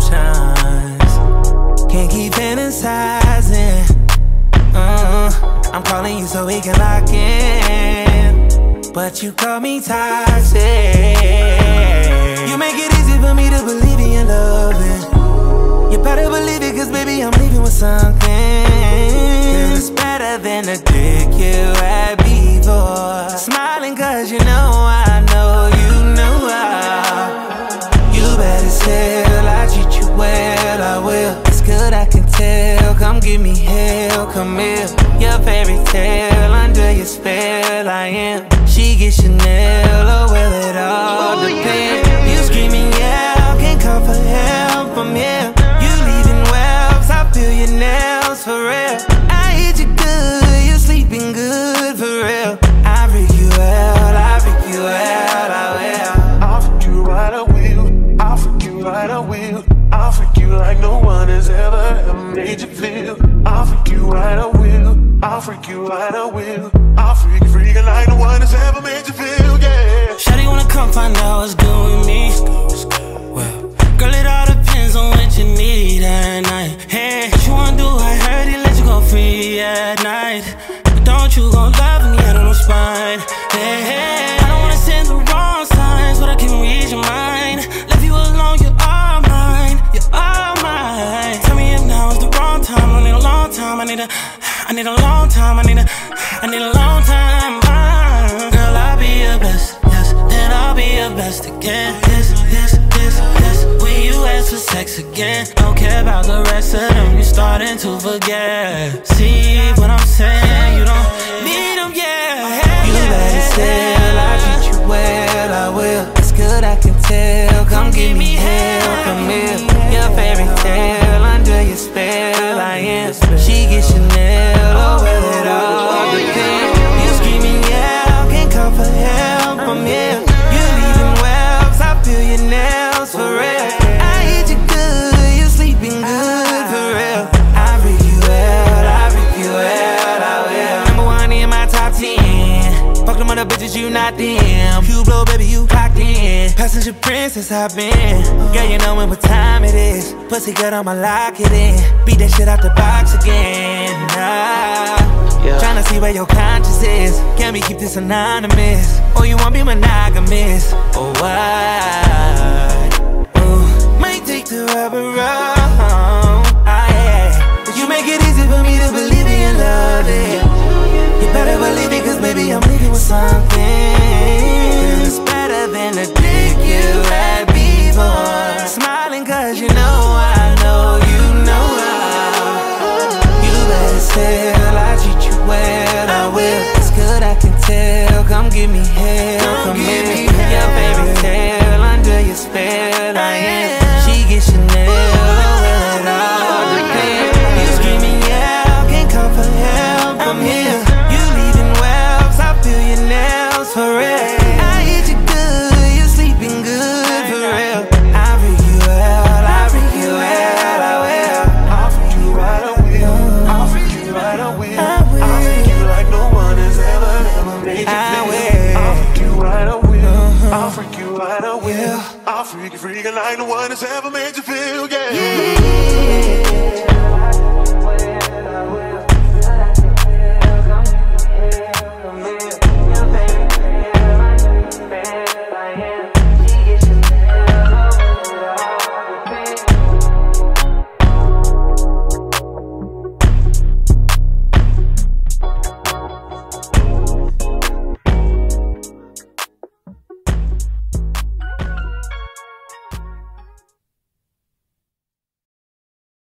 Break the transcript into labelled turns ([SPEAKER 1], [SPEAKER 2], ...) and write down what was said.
[SPEAKER 1] options. Can't keep fantasizing. Uh, I'm calling you so we can lock in. But you call me toxic. You make it easy for me to believe in your loving. You better believe it, cause baby, I'm leaving with something. Girl, it's better than the dick come here. Your fairy tale under your spell, I am. She gets Chanel, oh well, it all oh, depends. You screaming,
[SPEAKER 2] like no one has ever, ever made you feel. I'll freak you right, I will. I'll freak you right, I will. I'll freak you, freaking like no one has ever
[SPEAKER 1] need a, I need a long time. I need a, I need a long time. Ah, Girl, I'll be your best, yes, and I'll be your best again. Yes, yes, yes, yes. When you ask for sex again, don't care about the rest of them. You're starting to forget. See what I'm saying? You don't need them, yeah. You better tell I treat you well, I will. It's good, I can tell. Come give me hell, come here. Your fairy tale under your spell, She gets Chanel, oh it all. You screaming, yeah, can't call for help, I'm here. You leaving wells, I feel your nails for real. I hit you good, you sleeping good for real. I you out, I you out, I will. Number one in my top ten. Fuck them other bitches, you not them. Passenger princess, I've been. Girl, you know what time it is. Pussy good, I'ma lock it in. Beat that shit out the box again. Nah.
[SPEAKER 3] Yeah.
[SPEAKER 1] Tryna see where your conscience is. Can we keep this anonymous? Or you wanna be monogamous? Or what? Ooh, might take the rubber wrong. Ah, yeah. But you make it easy for me to believe in love. Yeah. You better believe it, cause baby, I'm leaving with something. I know you know I. You better tell I treat you well, I will. It's good, I can tell. Come give me hell, come here. Your fairy tale under your spell, I am.
[SPEAKER 2] Freaking like no one has ever made you feel, yeah.
[SPEAKER 1] Yeah.